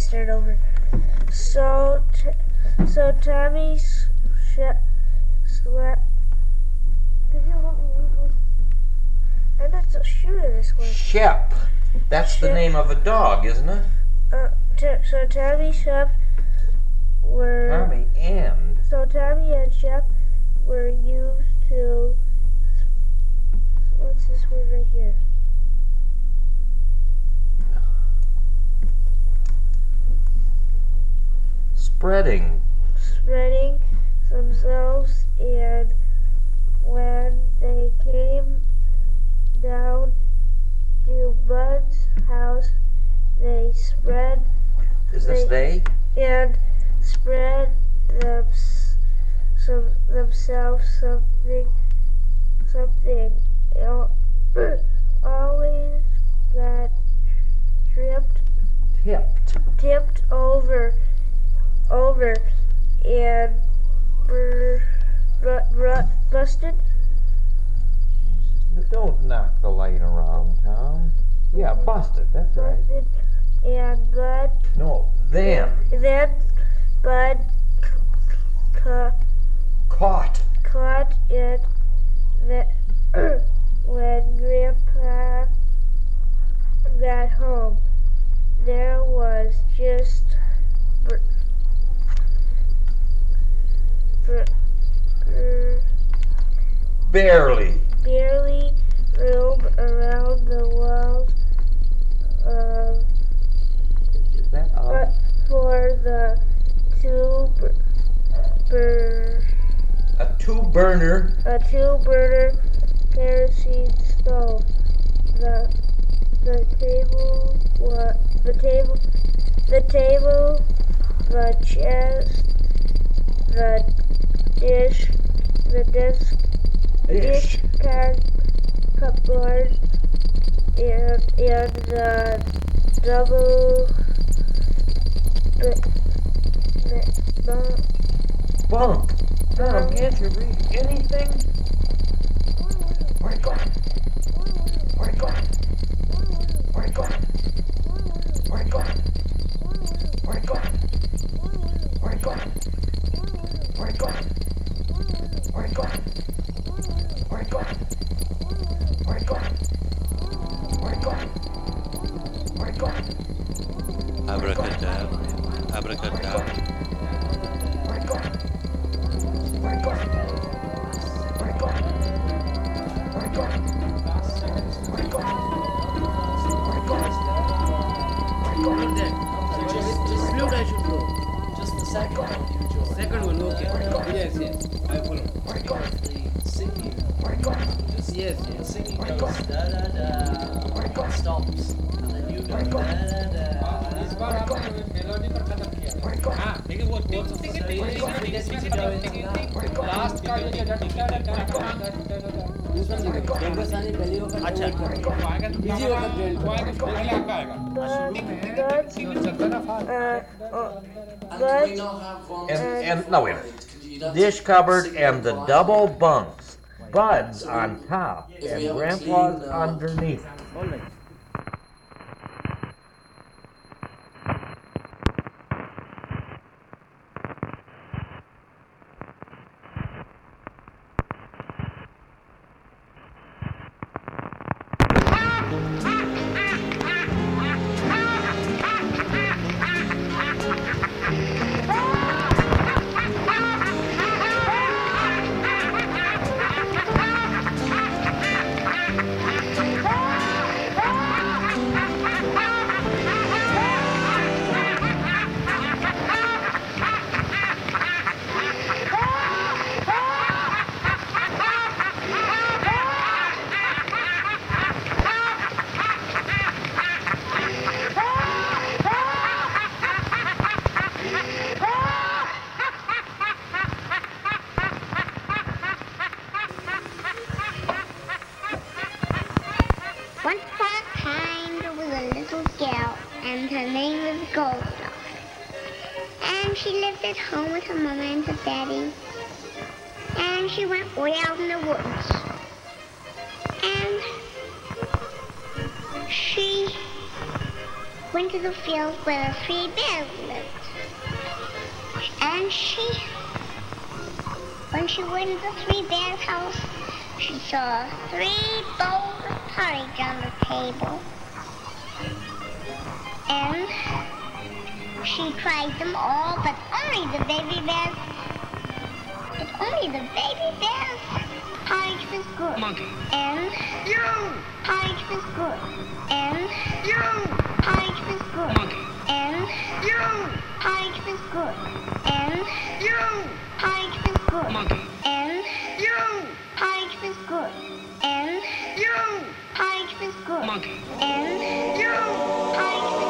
start over. So, t- so Tommy sh- slept. Could you help me read this? I'm not so sure of this one. Shep. That's the name of a dog, isn't it? Uh, t- so Tommy Shep were. Tommy and. So Tommy and Shep were used to. What's this word right here? Spreading. spreading themselves and when they came down to Bud's house they spread Is this they? and spread them, some, themselves something something always got tripped Tipped. tipped over over and br- busted Don't knock the light around, Tom. Yeah, busted. That's right. busted and Bud No, then. then Bud ca- Caught. caught it when Grandpa got home there was just br- br- br- Barely. barely room around the walls of Is that uh, up? for the two bur- bur- A two burner. a two burner kerosene stove. The the table wa the table the table the chest And and, no, wait a minute. Dish cupboard and the double bunks. Bud's on top and Grandpa's underneath. House, she saw three bowls of porridge on the table. And she tried them all, but only the baby bear's, but only the baby bear's porridge was good. Monkey. And you porridge was good. And you porridge was good. Monkey. And you porridge was good. And you porridge was good. Monkey. And you. Pike is good. And. You. Pike is good. Monkey. And. You. Pike is good.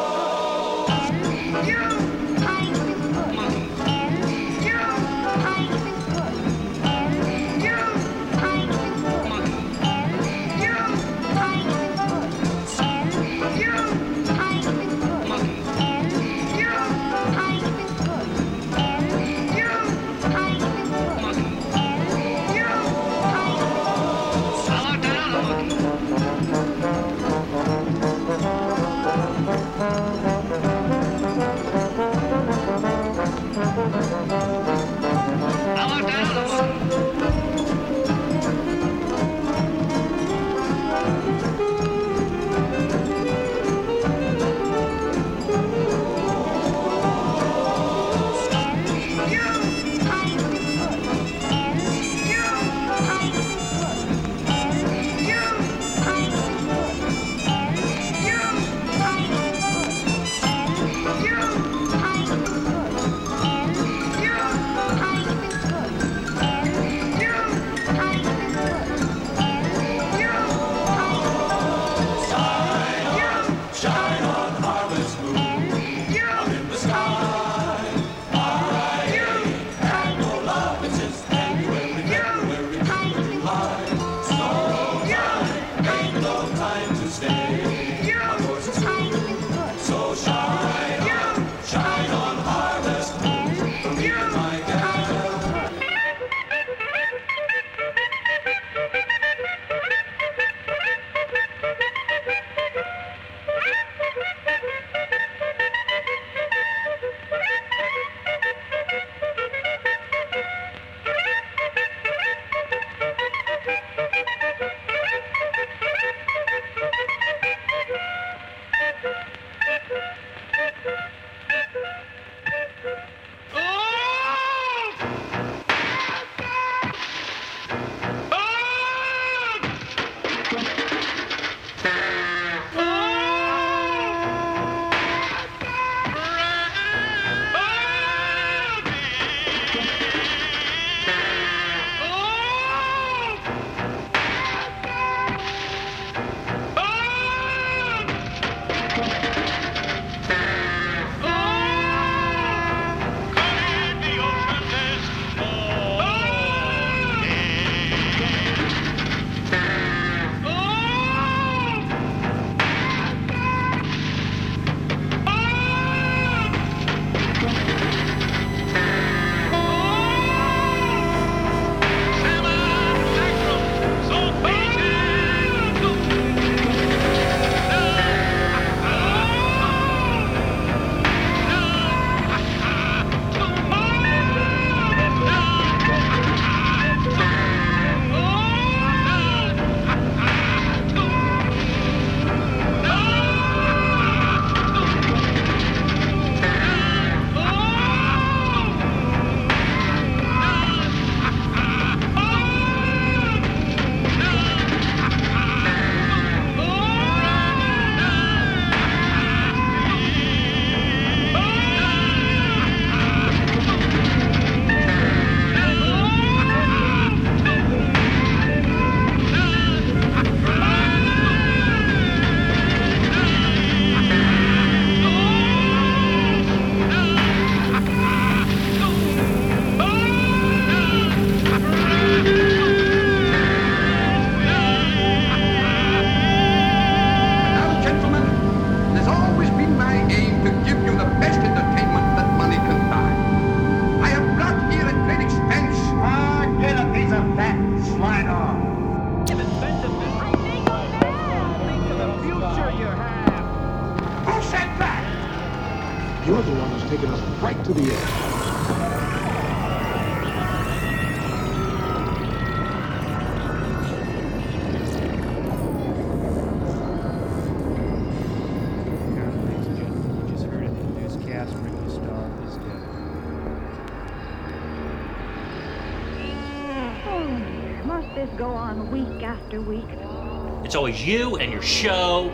It's always you and your show.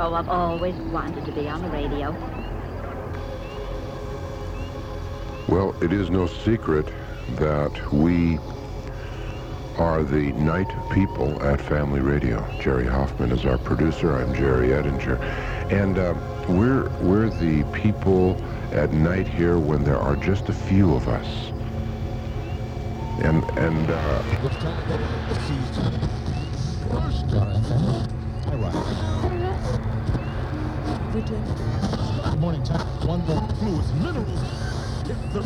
Oh, I've always wanted to be on the radio. Well, it is no secret that we are the night people at Family Radio. Jerry Hoffman is our producer. I'm Jerry Edinger, and uh, we're we're the people at night here when there are just a few of us. And and uh, Morning time. One more fluids, minerals. Get the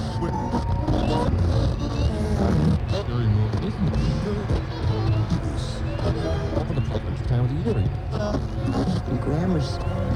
Open the. Time of the year. Grammar's.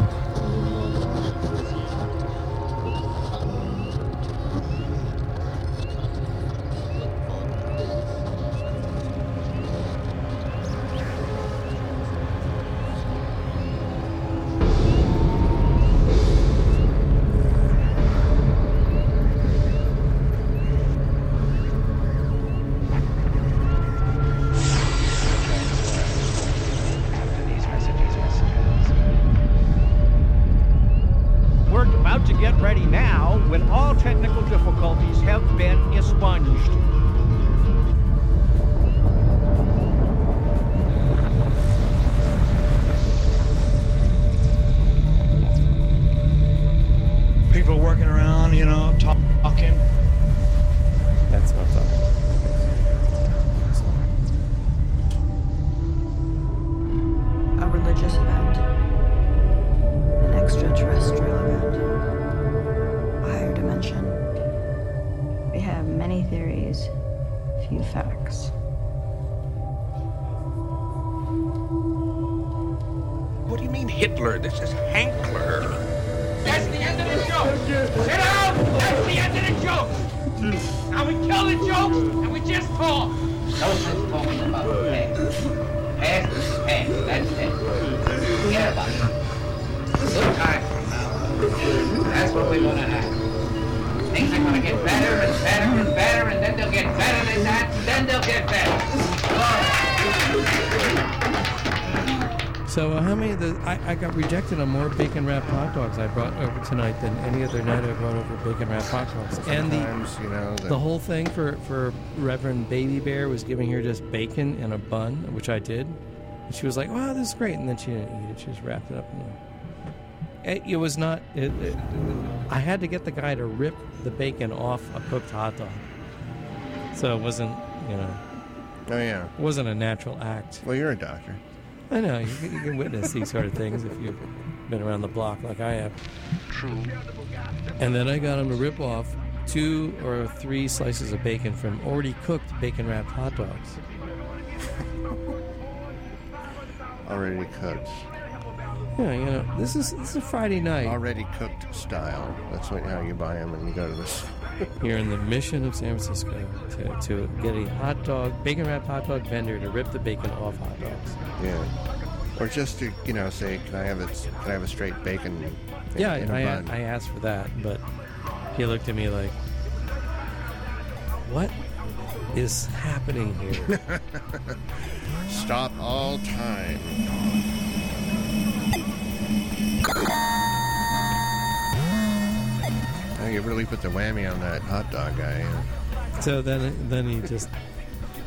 Many theories, few facts. What do you mean Hitler? This is Hankler. That's the end of the joke. Sit down. That's the end of the joke. Now we kill the jokes and we just talk. No sense talking about the past. Past is past. That's it. Forget about it. Good time from now. That's what we're gonna have. Things are gonna get better and better and better, and then they'll get better than that, and then they'll get better. So uh, how many of the I, I got rejected on more bacon wrapped hot dogs I brought over tonight than any other night I've brought over bacon wrapped hot dogs. And the you know, the the- whole thing for for Reverend Baby Bear was giving her just bacon and a bun, which I did. And she was like, "Wow, this is great," and then she didn't eat it. She just wrapped it up. In it, it was not. It, it, I had to get the guy to rip the bacon off a cooked hot dog, so it wasn't you know. Oh yeah. It wasn't a natural act. Well, you're a doctor. I know you can, you can witness these sort of things if you've been around the block like I have. True. And then I got him to rip off two or three slices of bacon from already cooked bacon wrapped hot dogs. Already cooked. Yeah, you know, this is this is a Friday night Already cooked style. That's what how you buy them when you go to this. here in the mission of San Francisco to, to get a hot dog, bacon wrapped hot dog vendor to rip the bacon off hot dogs. Yeah. Or just to you know say, can I have it? Can I have a straight bacon? In, Yeah, in a I? I asked for that, but he looked at me like, "What is happening here?" Stop all time. Oh, you really put the whammy on that hot dog guy. huh? So then, then he just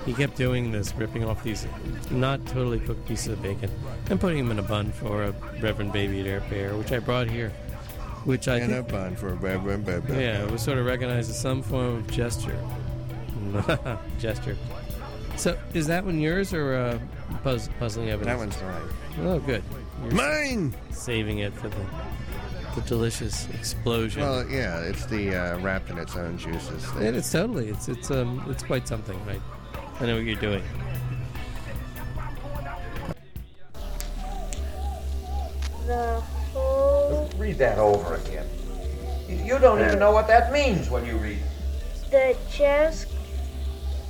he kept doing this, ripping off these not totally cooked pieces of bacon and putting them in a bun for a Reverend Baby Bear, Bear which I brought here, which I In a bun for a Reverend Baby. yeah, it was sort of recognized as some form of gesture. gesture. So is that one yours or uh, puzz- puzzling evidence? That one's mine. Oh, good. Mine. Saving it for the the delicious explosion. Well, yeah, it's the uh, wrapped in its own juices. thing. It is totally. It's it's um it's quite something, right? I know what you're doing. the whole Read that over again. You- You don't even know what that means when you read it. the chest,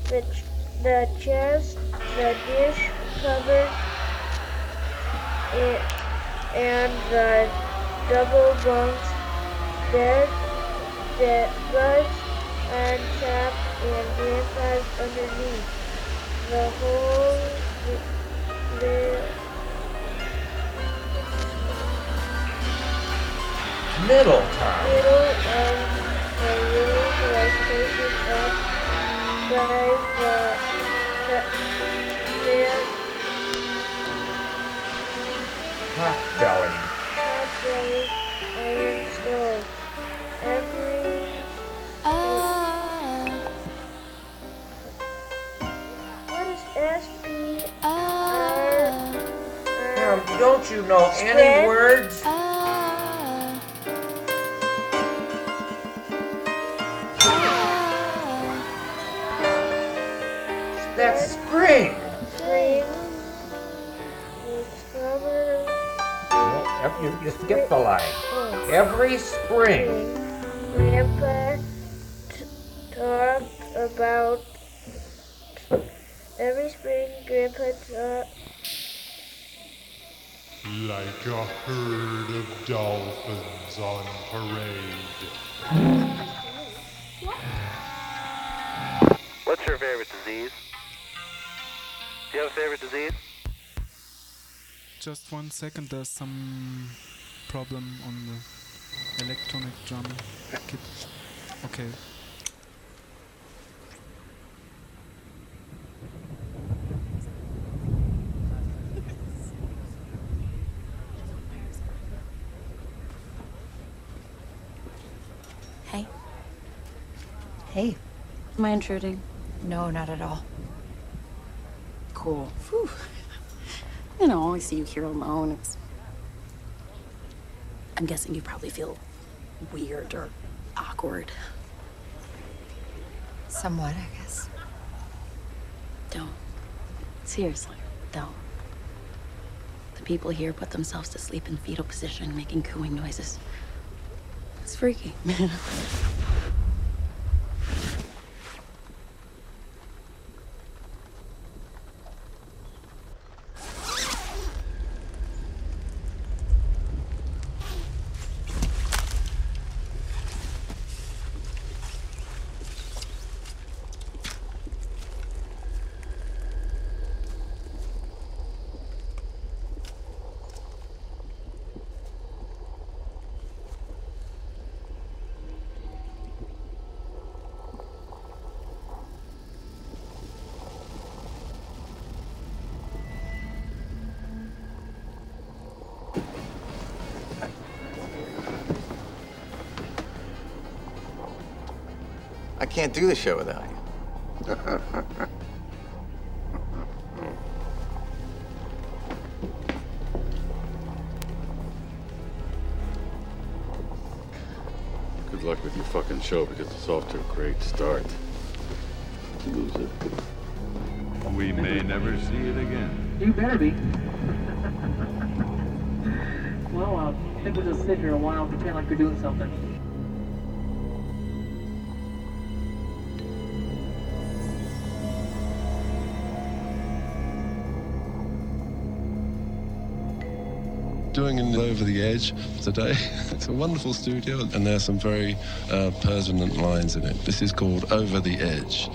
the ch- the chest, the dish cover, it, and the double bunks, bed, bus, and tap, and grandpa's underneath. The whole, the, Middle time. middle of the room was taken up by the the man Hot belly. hot belly iron stove. Every what is SP R Now, don't you know any words? No, You, you skipped the line. Every spring. Grandpa t- talked about every spring. Grandpa talked. Like a herd of dolphins on parade. What's your favorite disease? Do you have a favorite disease? Just one second, there's some problem on the electronic drum kit. Okay. Hey. Hey. Am I intruding? No, not at all. Cool. Whew. You know, I see you here alone. It's. I'm guessing you probably feel weird or awkward. Somewhat, I guess. Don't. Seriously, don't. The people here put themselves to sleep in fetal position, making cooing noises. It's freaky. I can't do the show without you. Good luck with your fucking show because it's off to a great start. Loser. We may never see it again. You better be. well, uh, I think we'll just sit here a while and pretend like we're doing something. Over the Edge today. It's a wonderful studio, and there's some very uh, pertinent lines in it. This is called Over the Edge.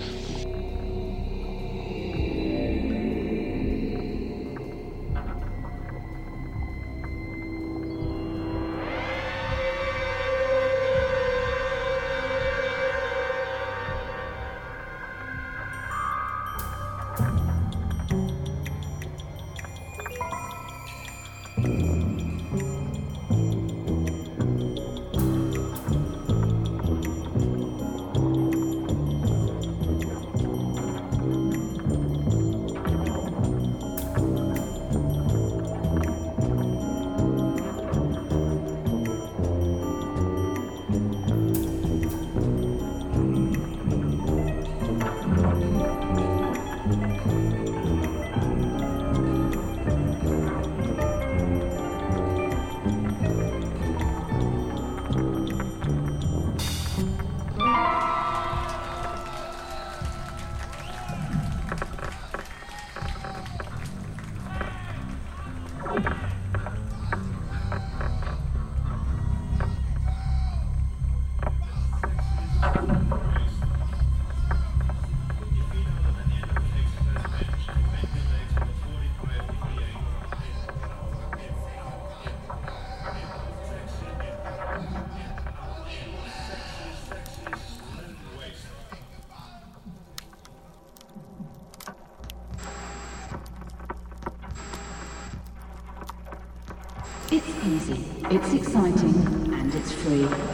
It's exciting, and it's free.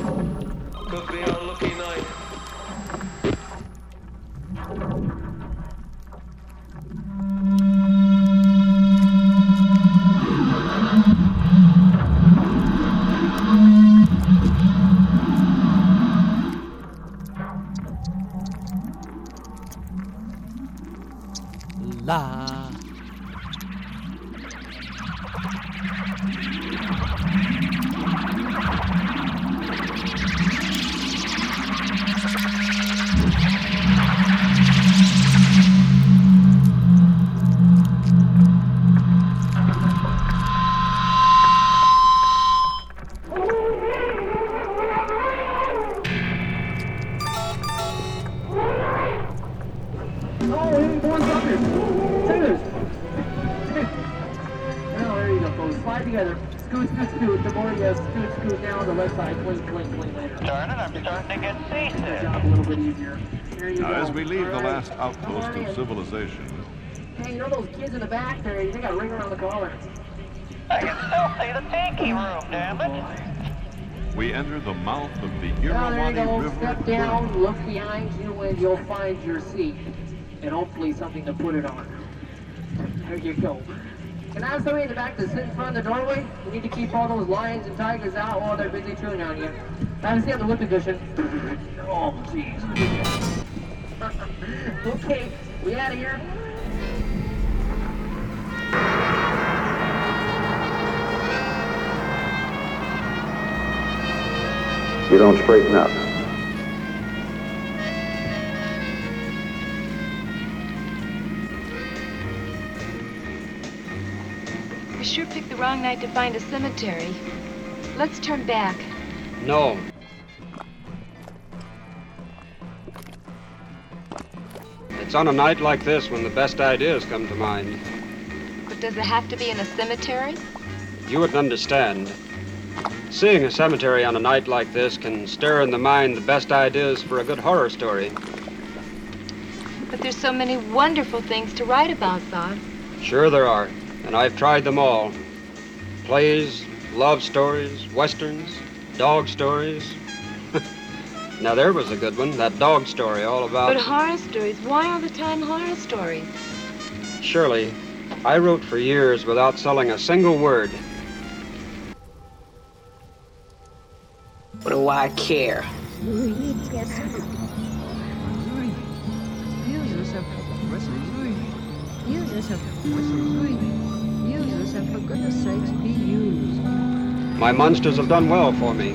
Outpost of civilization, Hey, you know those kids in the back there? They got a ring around the collar. I can still see the tiki room, damn it. we enter the mouth of the Now, there you Irrawaddy. River. Step down, look behind you, and you'll find your seat. And hopefully something to put it on. There you go. Can I have somebody in the back to sit in front of the doorway? We need to keep all those lions and tigers out while they're busy chewing on you. Have a seat on the whipping cushion. Oh, jeez. okay, we out of here? You don't straighten up. We sure picked the wrong night to find a cemetery. Let's turn back. No. It's on a night like this when the best ideas come to mind. But does it have to be in a cemetery? You wouldn't understand. Seeing a cemetery on a night like this can stir in the mind the best ideas for a good horror story. But there's so many wonderful things to write about, Bob. Sure there are, and I've tried them all. Plays, love stories, westerns, dog stories. now there was a good one, that dog story all about... But horror stories, why all the time horror stories? Shirley, I wrote for years without selling a single word. What do I care? Users have Users have for goodness sakes be used. My monsters have done well for me.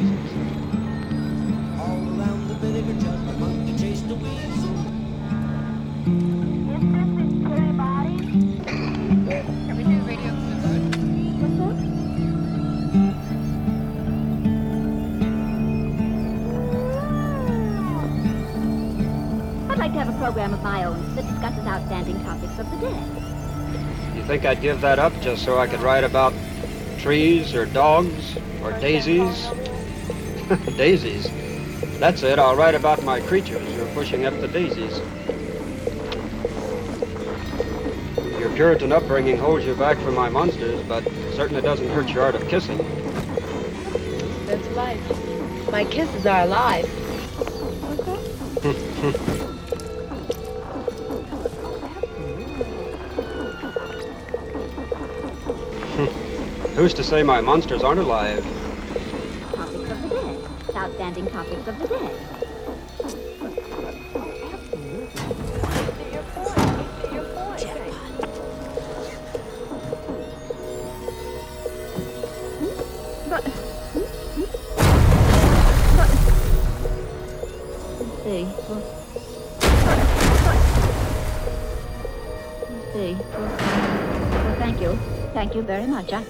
Program of my own that discusses outstanding topics of the day. You think I'd give that up just so I could write about trees or dogs or daisies? daisies. That's it. I'll write about my creatures who are pushing up the daisies. Your Puritan upbringing holds you back from my monsters, but certainly doesn't hurt your art of kissing. That's life. My kisses are alive. Who's to say my monsters aren't alive? Topics of the day. Outstanding topics of the day. See. See. Thank you. Thank you very much. I,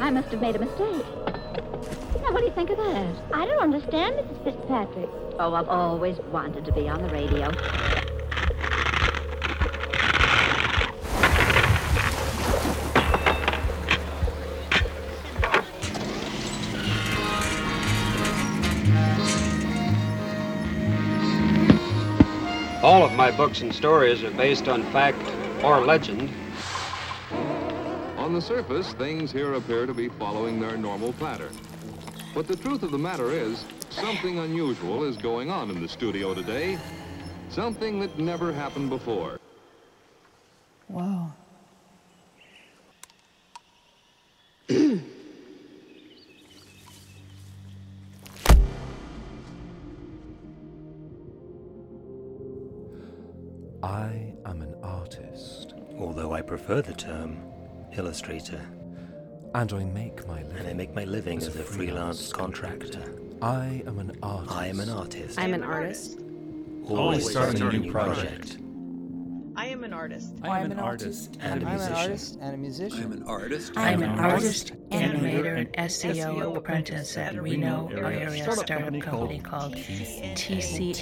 I must have made a mistake. Now, what do you think of that? I don't understand, Mrs. Fitzpatrick. Oh, I've always wanted to be on the radio. All of my books and stories are based on fact or legend. On On the surface, things here appear to be following their normal pattern. But the truth of the matter is, something unusual is going on in the studio today. Something that never happened before. Wow. I am an artist. Although I prefer the term illustrator. And I make my living. And I make my living as, a freelance contractor. I am an artist. I am an artist. I'm an artist. Always starting a new project. I am an artist. I am an artist and a I'm an artist and a musician. I'm an artist. I'm an artist, animator, and SEO apprentice at Reno area startup company called TCNABN.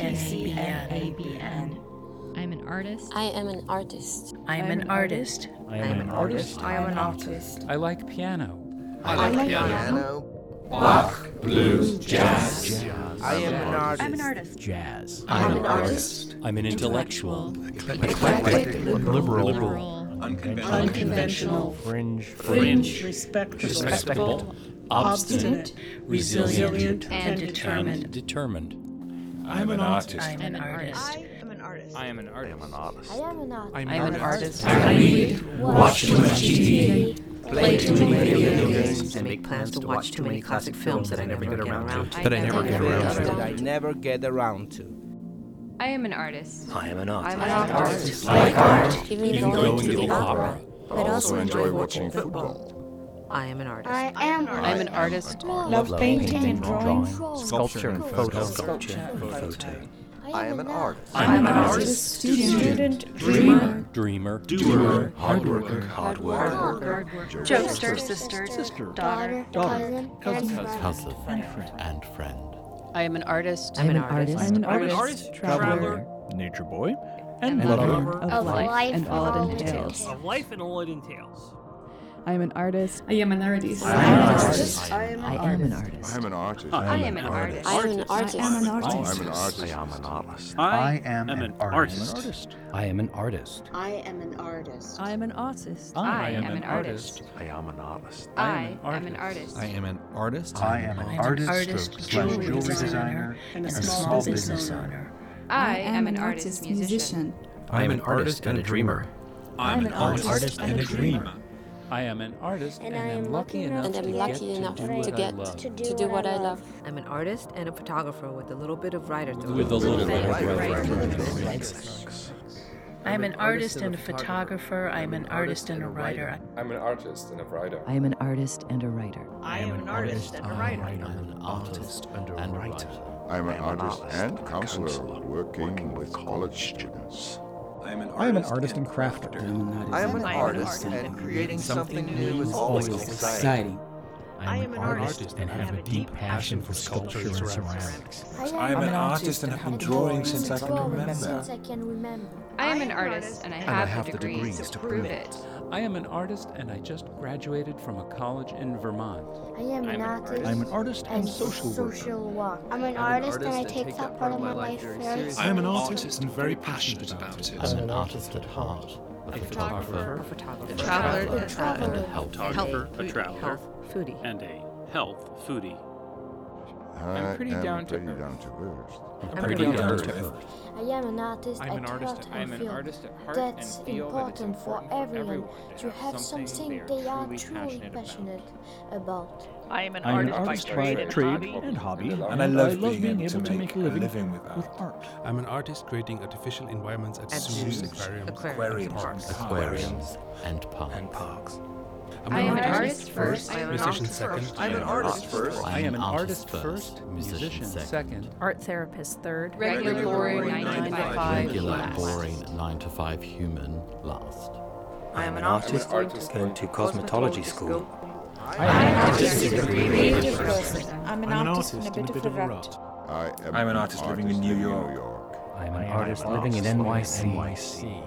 I'm an artist. I am an artist. I'm an artist. I am an artist. I am an artist. I like piano. I like piano. Bach, blues, jazz. I am an artist. I'm an artist. Jazz. I'm an artist. I'm an intellectual. Eclectic. Liberal. Unconventional. Fringe. Fringe. Respectable. Respectable. Obstinate. Resilient. And determined. Determined. I'm an artist. I'm an artist. I am an artist. I am an artist. I am an artist. I'm an artist. I read, watch too much TV, play too many video games, and make plans to watch too many classic films that I never get around to. That I never get around to. That. I never get around to. I am an artist. I am an artist. I'm an artist. Like art, Even You can going go to into the the opera, opera. but also enjoy watching football. I am an artist. I am I'm an artist. Love painting and drawing. Sculpture and photo. Sculpture and photo. I am an artist. I'm an artist, student, dreamer, Dreamer. Doer. Hard worker. Hard worker. jokester, sister, sister, daughter, Daughter, cousin, Cousin and friend. I am an artist. I'm an artist. I'm an I'm an artist. artist. Traveler. Nature boy. And lover of life and all it entails. Of life and all it entails. I am an artist. I am an artist. I am an artist. I am I am an artist. I'm an artist. I am an artist. I am an artist. I am an artist. I'm an artist. I am an artist. I am an artist. I am an artist. I am an artist. I am an artist. I am an artist. I am an artist. I am an artist. I am an artist. I am an artist, Artist, jewelry designer, designer, and a small business owner. I am an artist musician. I am an artist and a dreamer. I'm an artist and a dreamer. I am an artist And and, I am am lucky lucky enough and to I'm get lucky to enough do to what I get love. to do what I love. I'm an artist and a photographer with a little bit of writer to With a little bit of writer. writer. I'm an artist and a photographer. I'm an artist and a writer. I'm an artist and a writer. I am an artist and a writer. I am an artist and a writer. I am an artist and a writer. I'm an artist and counselor working with college students. I am an I am an artist and crafter. I am an artist, and creating something new is always exciting. I am an artist and have a deep passion for sculpture and ceramics. I am an artist and have been drawing since I can remember. I can remember. I am an artist and I And I have, have the the degrees, degrees to to prove prove it. I am an artist and I just graduated from a college in Vermont. I am an artist. I am an artist and and social worker. social work. I'm an I'm an artist and I take take that part of my life very seriously. I am an artist and very passionate about it. I'm an artist at heart. A photographer. A photographer. A traveler. A traveler. A health Photographer, a traveler, Health foodie. and a health foodie. I pretty am down to pretty earth. down to earth. I'm pretty down to earth. I am an artist I'm at an artist. heart I am an artist at heart and that's feel that it's important for important for everyone everyone to have something they they are are truly truly passionate about. Passionate about. I am an I am an artist, artist by by trade and trade hobby. and hobby, And I love being being able able to to make make a a living living with with art. art. I'm an artist creating artificial environments at, At zoos, zoos, aquariums, aquarium parks. Aquariums and parks. and parks. I am an artist first. I am an musician second. I'm an artist first. I am an artist first, first, musician second. Art therapist third. Regular, boring, 9 to 5. Regular, last. boring, 9 to 5 human last. I am an artist artist going to cosmetology school. I am an artist Artistic a degree. creative person. I'm an artist and a bit of a rat. I am I'm an artist living in New York. I'm an artist living in artist living in NYC.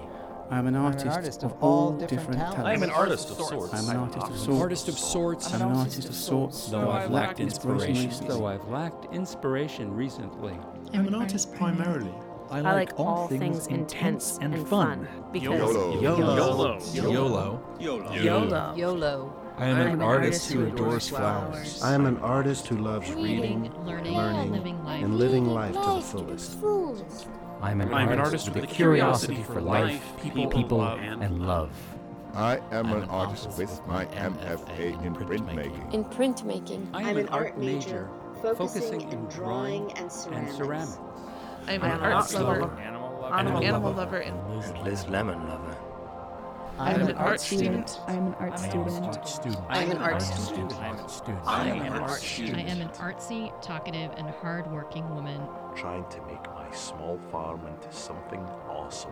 I'm an artist, of all different talents. I am an artist of sorts. I'm an artist of sorts. artist of sorts, I'm an artist of sorts. though I've lacked inspiration. Though I've lacked inspiration recently. I'm an artist primarily. I like all things intense and fun because YOLO. YOLO. YOLO. YOLO. YOLO. I am an artist who adores flowers. I am an artist who loves reading, learning, learning, living life. and living life to the fullest. I'm an, I'm an artist, artist with a curiosity for life, people, and and love. I am an artist with my MFA in printmaking. In printmaking. I am an art major focusing in drawing and ceramics. I'm an art lover. I'm an animal lover and Liz Lemon lover. I'm an art student. I'm an art student. student. I'm an art student. I'm a student. I am an art student. I am an artsy, talkative, and hardworking woman. Trying to make my small farm into something awesome.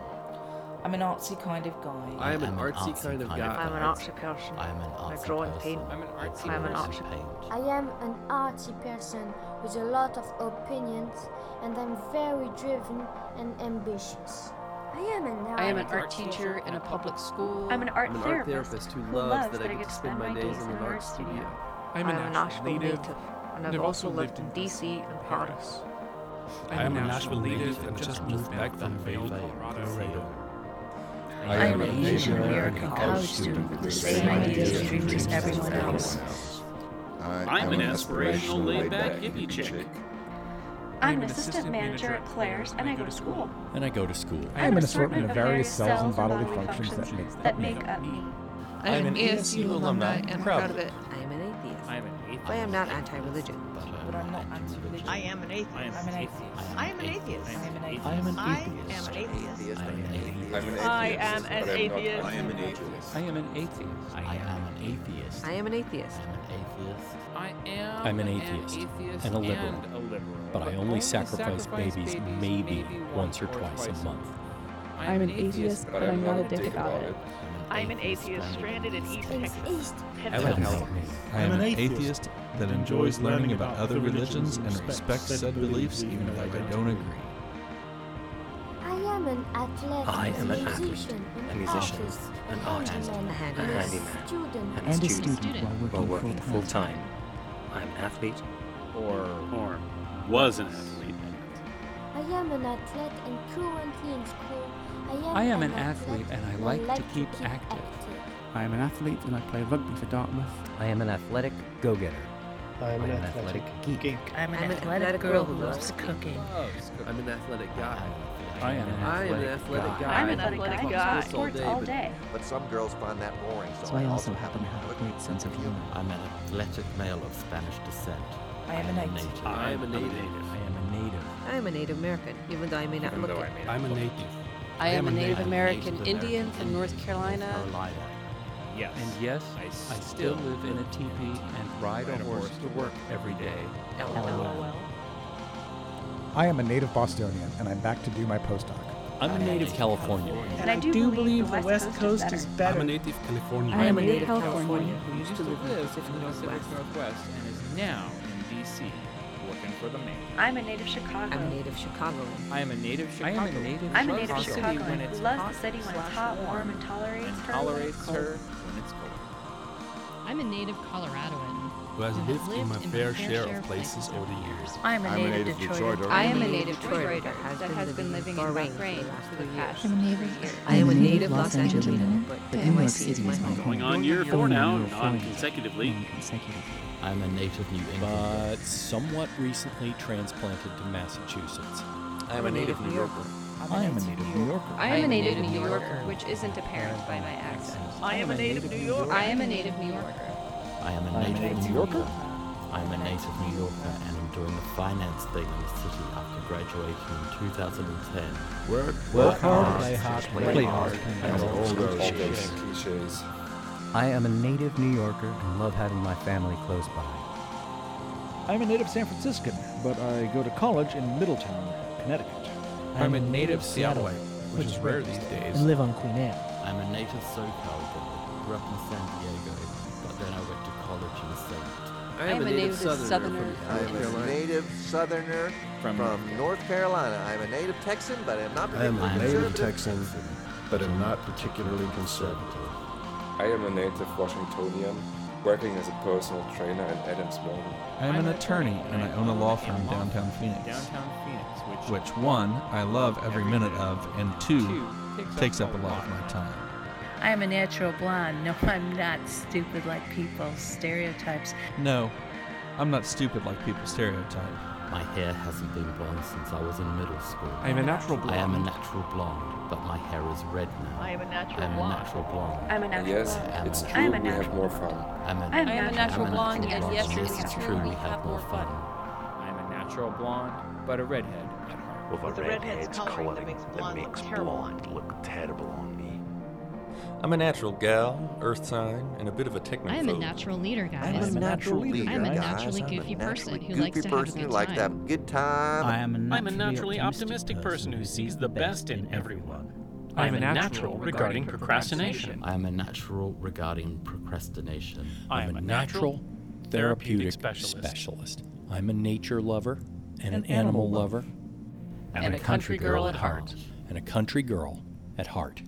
I'm an artsy kind of guy. I am an artsy kind of guy. I'm an artsy person. I am an I artsy draw and person. paint. I'm an artsy I'm an person. artsy- Paint. I am an artsy person with a lot of opinions, and I'm very driven and ambitious. I am an art. I am an art teacher in a public school. I'm an art I'm an therapist art therapist who who loves loves that I get to spend my days in an art studio. I'm I'm a a Nashville Nashville native. native, and and I've I've also also lived in DC and Paris. I am a Nashville native and just moved back from Vail, Colorado. I am an Asian American college student with the same ideas and dreams as everyone else. I I'm am an aspirational, laid-back hippie chick. I'm an assistant manager at Claire's, and I go to school. And I go to school. I am an assortment of various cells and bodily functions that make up me. I am an ASU alumni and I'm proud of it. I am an atheist. I am an atheist. I am not anti-religion. But I'm not anti-religion. I am an atheist. I'm an atheist. I am an atheist. I'm an atheist. I am an atheist. am an atheist. I am an atheist. I am an atheist. I am an atheist. I am an atheist. I am an atheist. I am an atheist. I'm an atheist. I am I'm an atheist and a liberal, and a liberal, but I only sacrifice babies maybe once or twice a month. I'm an atheist, but I'm not a dick about it. I'm an atheist stranded in East Texas. I am an atheist that enjoys learning about other religions and respects said beliefs even though I don't agree. I am an athlete, I am an athlete, a musician, an artist, a handyman, and a student. and And a a student student while while working working full time. I'm an athlete. or or was an athlete. I am an athlete and currently in school. I am, an athlete and I like to keep active. active. I am an athlete and I play rugby for Dartmouth. I am an athletic go-getter. I am an athletic geek. I'm an I'm an athletic athletic girl girl who who loves cooking. Oh, I'm an athletic guy. I am an I am an athletic athletic guy. guy. I'm an athletic guy. Sports all day. But some girls find that boring, so, So I also happen to have a great sense of humor. I'm an athletic male of Spanish descent. I am a native. I am a native. I am a native. I am a Native American, even though I may not look it. I'm a native. I am a Native Native American American Indian from North Carolina. Carolina. Yes. And yes, I still live in a teepee and ride a horse to work every day. LOL. I am a native Bostonian, and I'm back to do my postdoc. I'm a native Californian. And I do believe the West Coast is better. I'm a better. native Californian. I am a native native Californian Californian who used to live in the Pacific Northwest. Northwest and is now in D.C. working for the man. I'm a native Chicago. I'm a native Chicagoan. I am a native I Chicago. am a native I'm a native the city Chicagoan when who it's loves hot the city when it's hot, warm, warm, and tolerates and her. tolerates her when it's cold. I'm a native Coloradoan. Who has who lived in my fair share of places over the years. I'm a native native Detroiter. Detroiter. I am a native Detroiter Detroiter that that has been living in Bahrain Bahrain for the last for few past I'm a few native. years. I am a I'm native Los Angelino, Angelino, but but New York NYC is City my is my home. home. Going on year four now, on four now. non-consecutively. Consecutively. I'm a native New Englander. But somewhat recently transplanted to Massachusetts. I am a native New Yorker. I am a native New Yorker. I am a native New Yorker, which isn't apparent by my accent. I am a native New Yorker. I am a native New Yorker. I am a native New Yorker. I am a native New Yorker and I'm doing the finance thing in the city after graduating in 2010. Work, Work hard, play hard, play, play hard, hard, and all those cliches. cliches. I am a native New Yorker and love having my family close by. I'm a native San Franciscan, but I go to college in Middletown, Connecticut. I'm a native Seattleite, which is rare these days. And live on Queen Anne. I'm a native SoCal guy. Grew up in San Diego, I am a native southerner. I am a native southerner from, North Carolina. I'm a native Texan, but I'm not I am particularly a native conservative. Texan, but I'm not particularly conservative. I am a native Washingtonian, working as a personal trainer in Adams Morgan. I am an attorney and I own a law firm downtown Phoenix. Downtown Phoenix, which, Which one, I love every minute of, and two, takes up a lot of my time. I am a natural blonde. No, I'm not stupid like people stereotypes. No, I'm not stupid like people stereotype. My hair hasn't been blonde since I was in middle school. I am a natural blonde. I am a natural blonde, but my hair is red now. I am a natural I am blonde. a natural blonde. I'm a natural Yes, blonde. I am it's true, I'm a we have more fun. I'm a, I am a natural I'm blonde, and yes, it is true, we have more fun. I'm a natural blonde, but a redhead at heart. With a the redhead's redhead's coloring coloring that makes that blonde makes look terrible blonde look terrible on me. I'm a natural gal, earth sign, and a bit of a technophobe. I am a natural leader, guys. I'm a natural leader, I'm a guys. naturally I'm a goofy person naturally who likes to have a person good who likes to have a good time. I am a naturally, I'm a naturally optimistic person who sees the best in everyone. I'm I'm a a natural natural regarding procrastination. I am a natural regarding procrastination. I am a natural therapeutic specialist. specialist. I'm a nature lover and an, An animal animal lover And a country girl at heart. and a country girl at heart.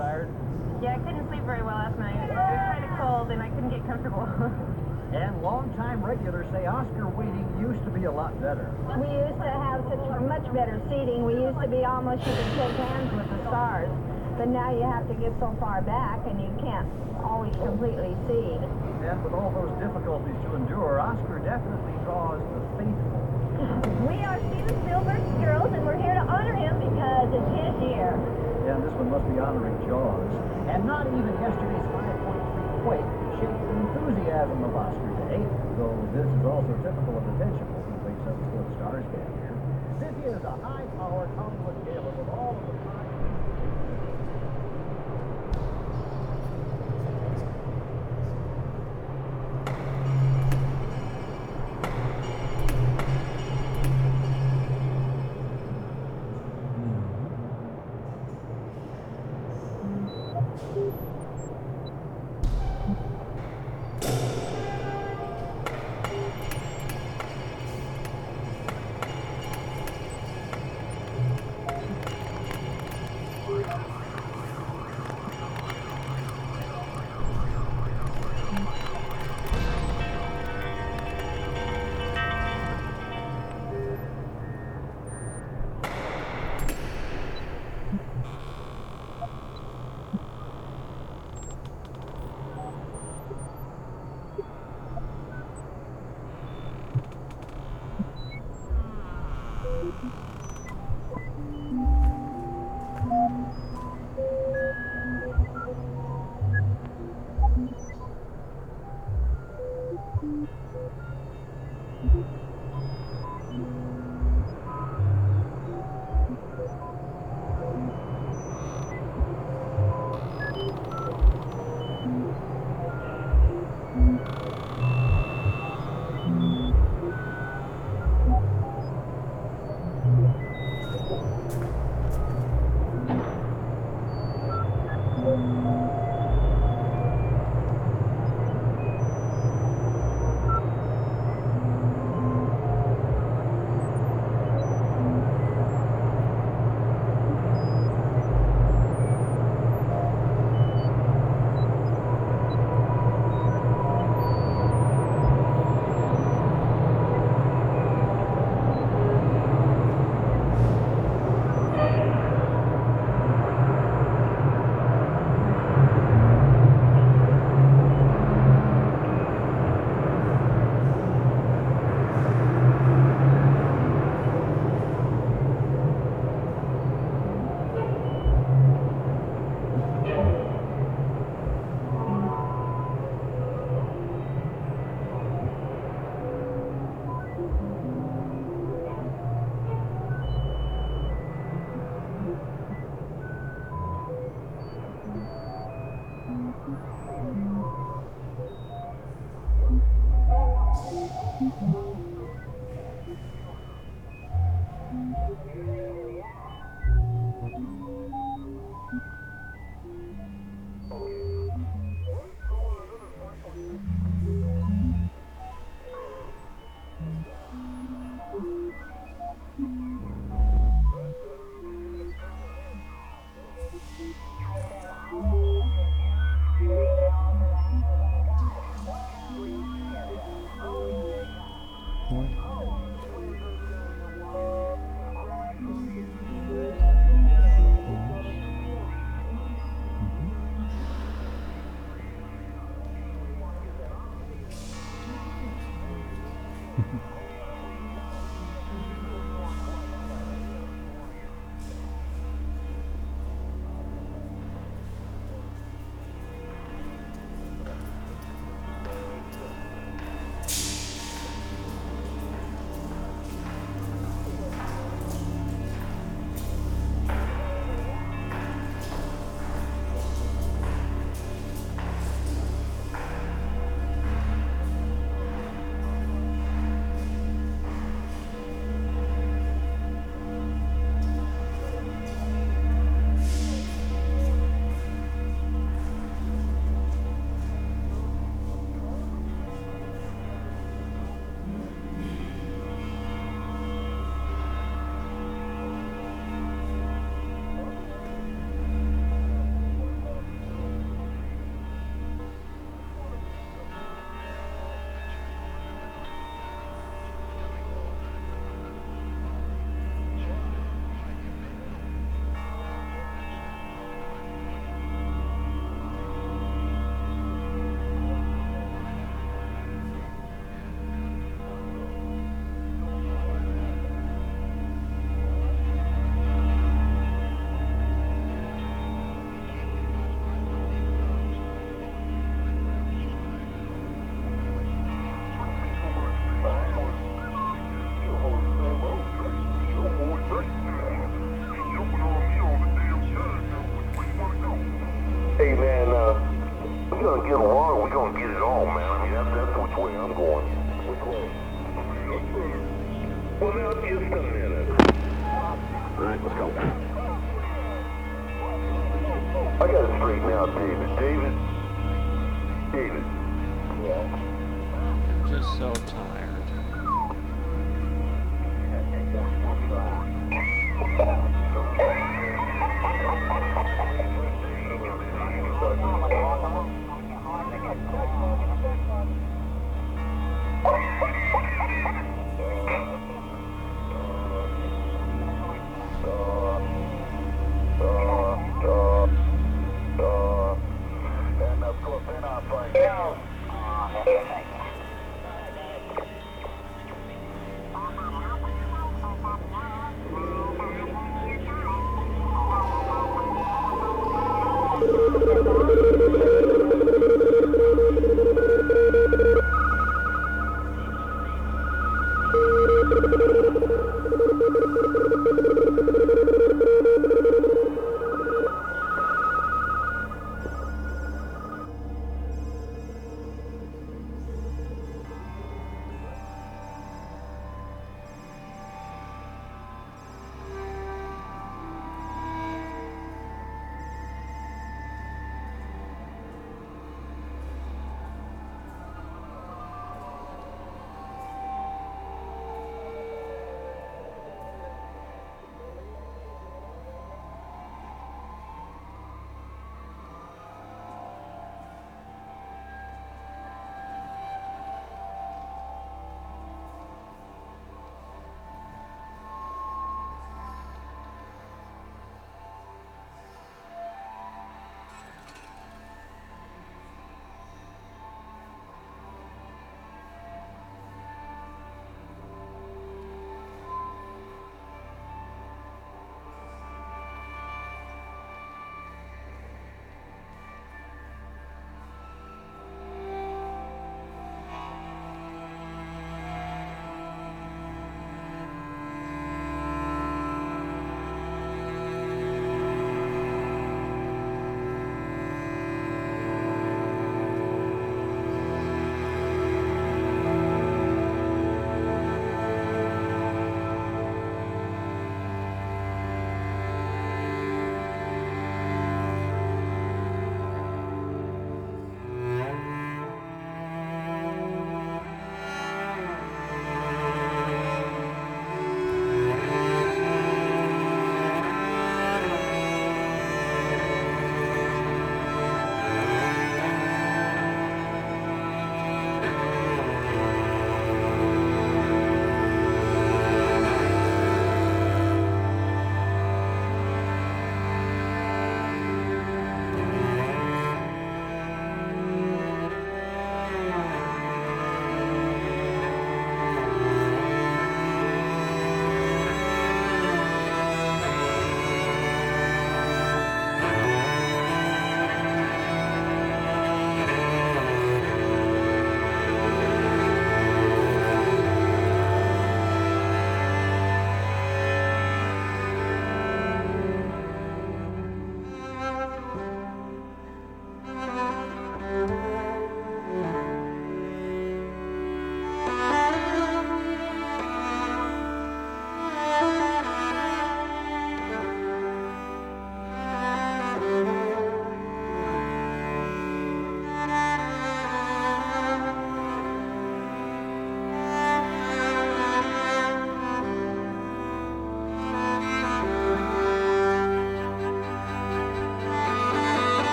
Tired. Yeah, I couldn't sleep very well last night. It was kind of cold and I couldn't get comfortable. And longtime regulars say Oscar waiting used to be a lot better. we used to have such much better seating. We used to be almost, you could shake hands with the stars. But now you have to get so far back and you can't always completely see. And with all those difficulties to endure, Oscar definitely draws the faithful. We are Steven Spielberg's girls and we're here to honor him because it's his year. This one must be honoring Jaws. And not even yesterday's 5.3 quake shaped the enthusiasm of Oscar Day, though this is also typical of the tension taking place up before the stars get here. This is a high-powered Hollywood gala with all of the